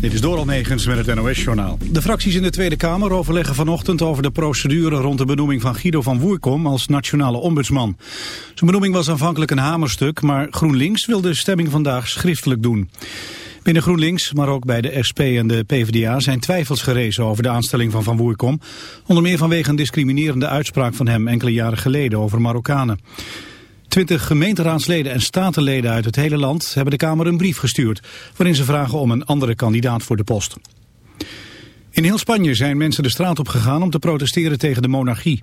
Dit is Doral Negens met het NOS-journaal. De fracties in de Tweede Kamer overleggen vanochtend over de procedure rond de benoeming van Guido van Woerkom als nationale ombudsman. Zijn benoeming was aanvankelijk een hamerstuk, maar GroenLinks wil de stemming vandaag schriftelijk doen. Binnen GroenLinks, maar ook bij de SP en de PvdA zijn twijfels gerezen over de aanstelling van Van Woerkom. Onder meer vanwege een discriminerende uitspraak van hem enkele jaren geleden over Marokkanen. Twintig gemeenteraadsleden en statenleden uit het hele land hebben de Kamer een brief gestuurd... waarin ze vragen om een andere kandidaat voor de post. In heel Spanje zijn mensen de straat op gegaan om te protesteren tegen de monarchie.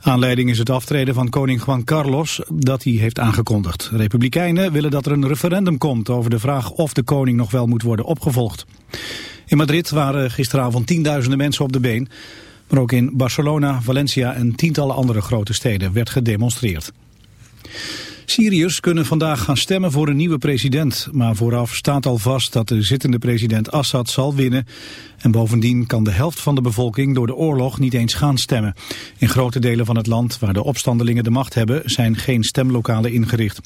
Aanleiding is het aftreden van koning Juan Carlos dat hij heeft aangekondigd. Republikeinen willen dat er een referendum komt over de vraag of de koning nog wel moet worden opgevolgd. In Madrid waren gisteravond tienduizenden mensen op de been. Maar ook in Barcelona, Valencia en tientallen andere grote steden werd gedemonstreerd. Syriërs kunnen vandaag gaan stemmen voor een nieuwe president. Maar vooraf staat al vast dat de zittende president Assad zal winnen. En bovendien kan de helft van de bevolking door de oorlog niet eens gaan stemmen. In grote delen van het land waar de opstandelingen de macht hebben... zijn geen stemlokalen ingericht.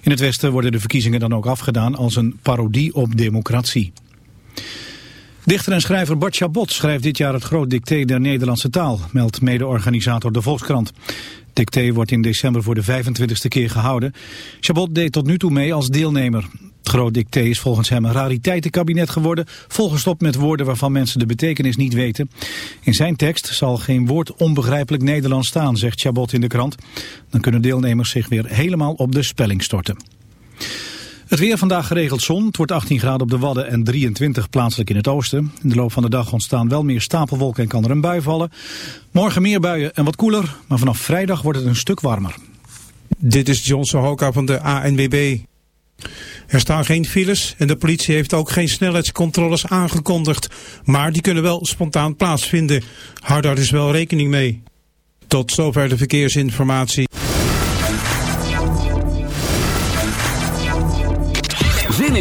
In het Westen worden de verkiezingen dan ook afgedaan als een parodie op democratie. Dichter en schrijver Bart Chabot schrijft dit jaar het groot dicté der Nederlandse taal, meldt mede-organisator De Volkskrant. Dicté wordt in december voor de 25ste keer gehouden. Chabot deed tot nu toe mee als deelnemer. Het groot dicté is volgens hem een rariteitenkabinet geworden, volgestopt met woorden waarvan mensen de betekenis niet weten. In zijn tekst zal geen woord onbegrijpelijk Nederlands staan, zegt Chabot in de krant. Dan kunnen deelnemers zich weer helemaal op de spelling storten. Het weer vandaag geregeld zon. Het wordt 18 graden op de Wadden en 23 plaatselijk in het oosten. In de loop van de dag ontstaan wel meer stapelwolken en kan er een bui vallen. Morgen meer buien en wat koeler, maar vanaf vrijdag wordt het een stuk warmer. Dit is Johnson Hoka van de ANWB. Er staan geen files en de politie heeft ook geen snelheidscontroles aangekondigd. Maar die kunnen wel spontaan plaatsvinden. Hou daar dus wel rekening mee. Tot zover de verkeersinformatie.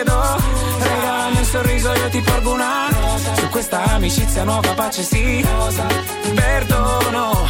Scusa Regalami un sorriso io ti porgo una Rosa. Su questa amicizia nuova pace sì Rosa. Perdono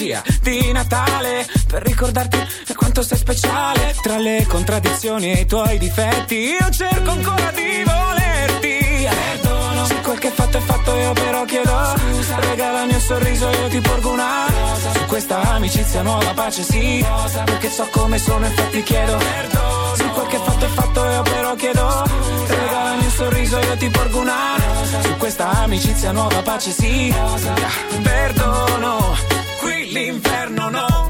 magia di Natale. Per ricordarti quanto sei speciale. Tra le contraddizioni e i tuoi difetti. Io cerco ancora di volerti. Perdono. Se quel che fatto è fatto io però chiedo. Scusa. Regalami un sorriso io ti porgo una. Rosa. Su questa amicizia nuova pace sì. Rosa. Perché so come sono infatti chiedo. Perdono. Se quel che fatto è fatto io però chiedo. Scusa. Regalami un sorriso io ti porgo una. Rosa. Su questa amicizia nuova pace sì. Rosa. Perdono. l'inferno no.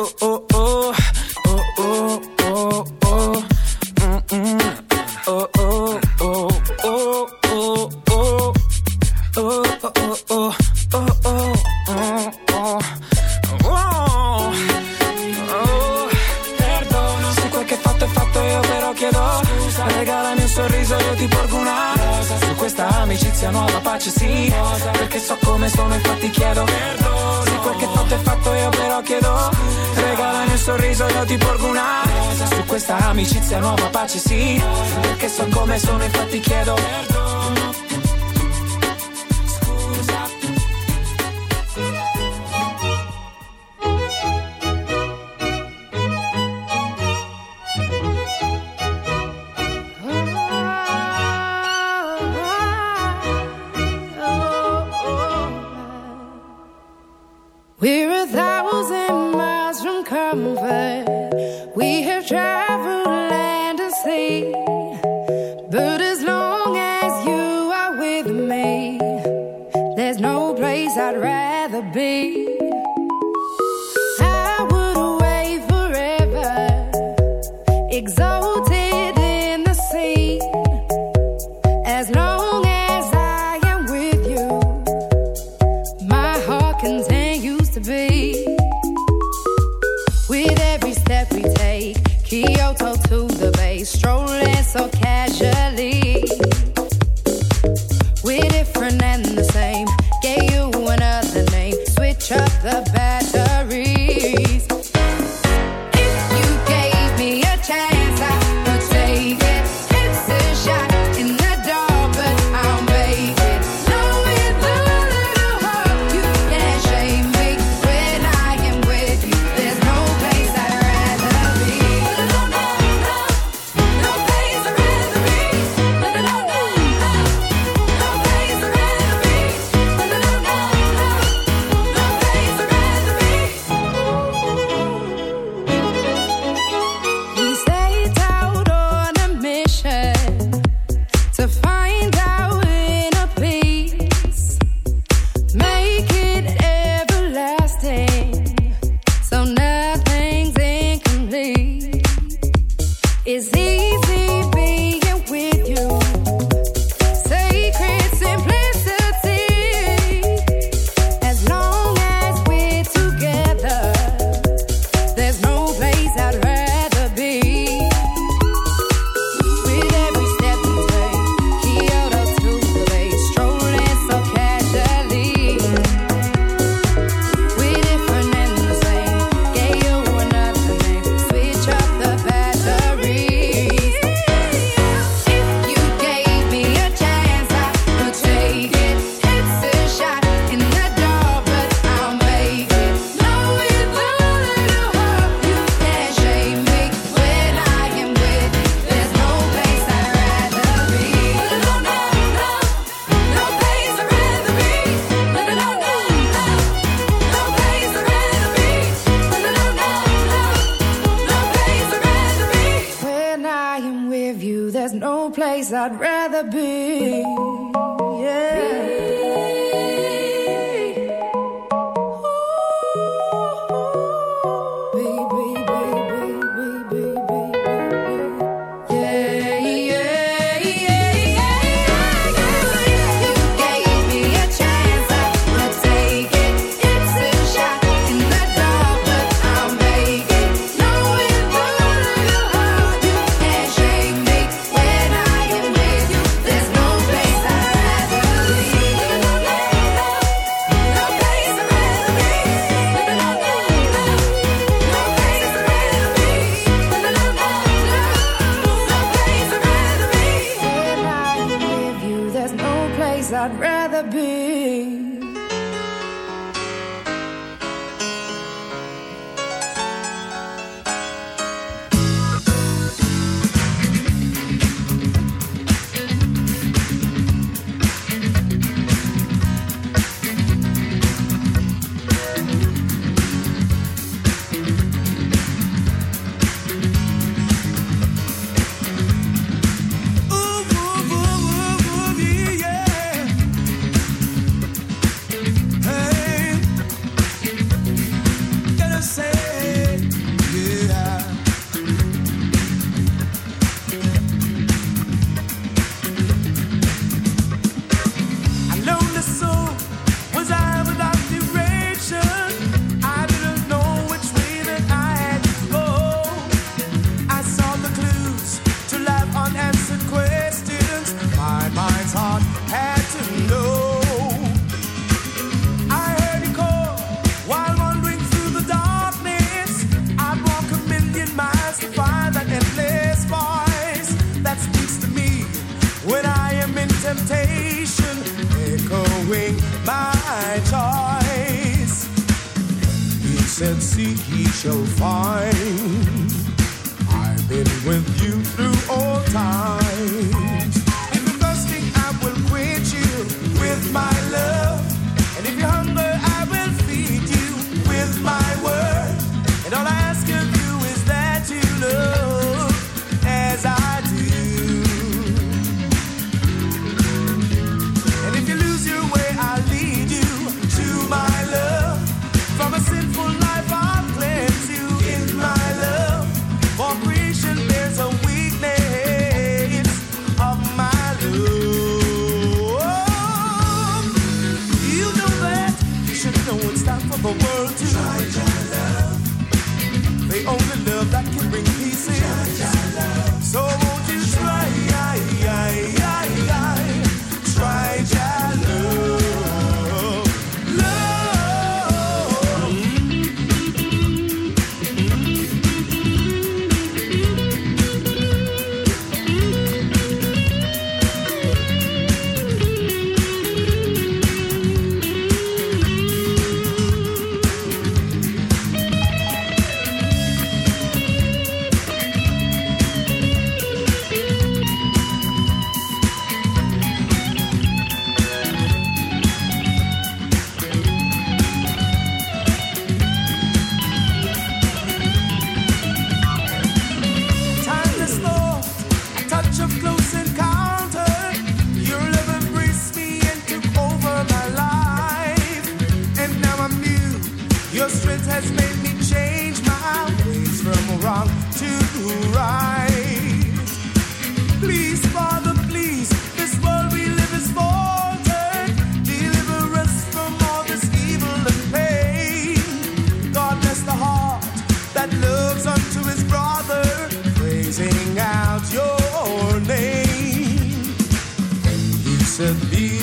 Pace sì Cosa? Perché so come sono infatti chiedo Perdono Sì quel che fatto è fatto io però chiedo Regalami un sorriso io ti porgo una Cosa? Su questa amicizia nuova pace sì Cosa? Perché so come sono infatti chiedo Perdono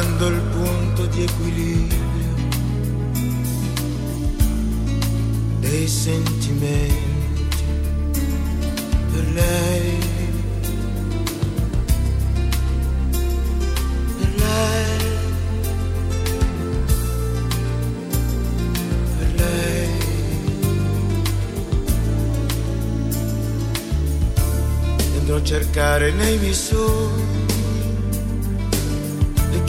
trovando il punto di equilibrio dei sentimenti per lei. Per lei. Per a cercare nei miei sogni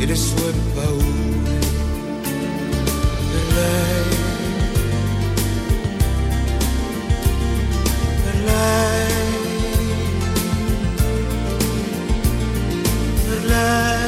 It is what about the light, the light, the.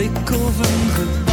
blik of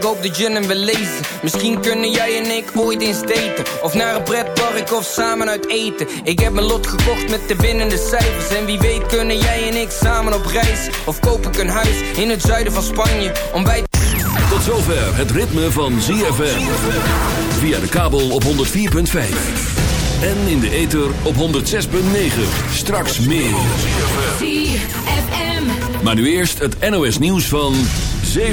ik hoop dat je hem wil lezen. Misschien kunnen jij en ik ooit in daten. Of naar een pretpark of samen uit eten. Ik heb mijn lot gekocht met de winnende cijfers. En wie weet kunnen jij en ik samen op reis. Of koop ik een huis in het zuiden van Spanje. Om bij... Tot zover het ritme van ZFM Via de kabel op 104.5 en in de ether op 106.9. Straks meer. Maar nu eerst het NOS nieuws van 7.